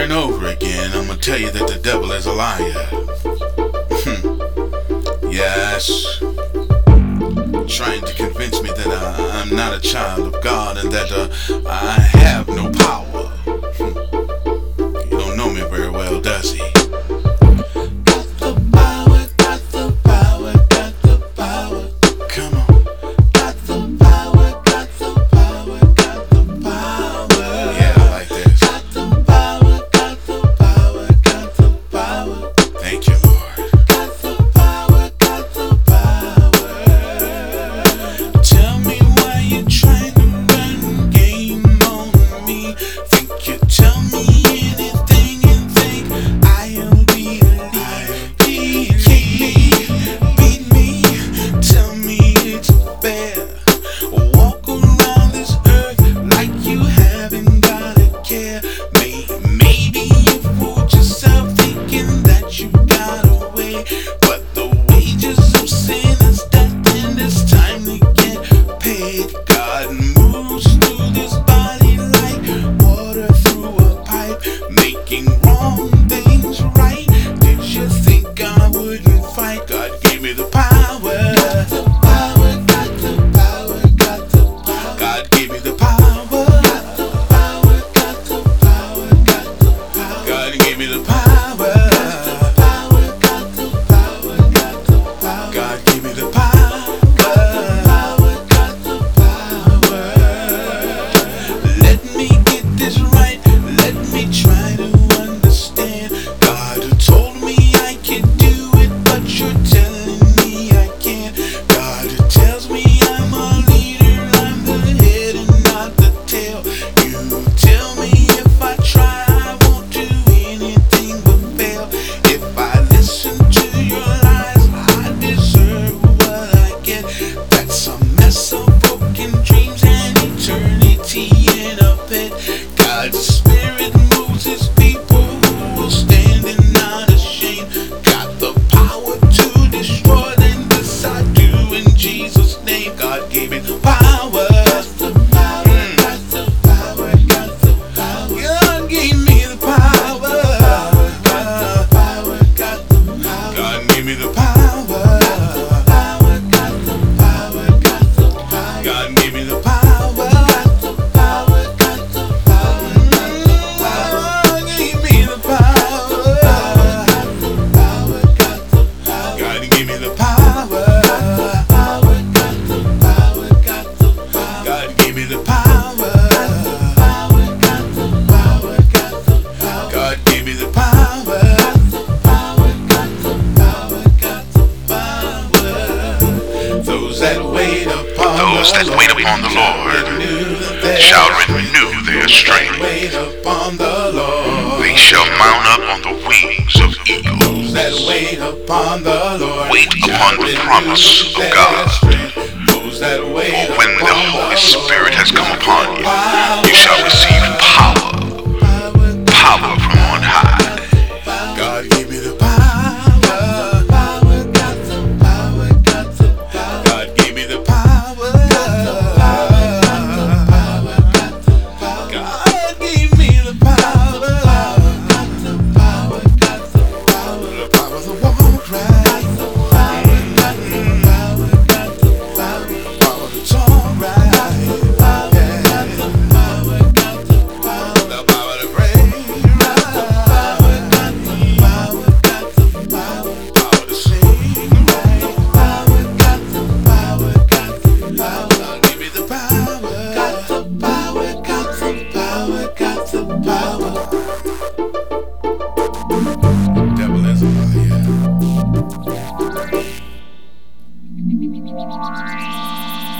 over and over again, I'm gonna tell you that the devil is a liar. Hmm. yes. Trying to convince me that I, am not a child of God and that uh, I have no power. me the it. God's those that wait upon the Lord shall renew their strength. They shall mount up on the wings of eagles. Wait upon the promise of God. For when the Holy Spirit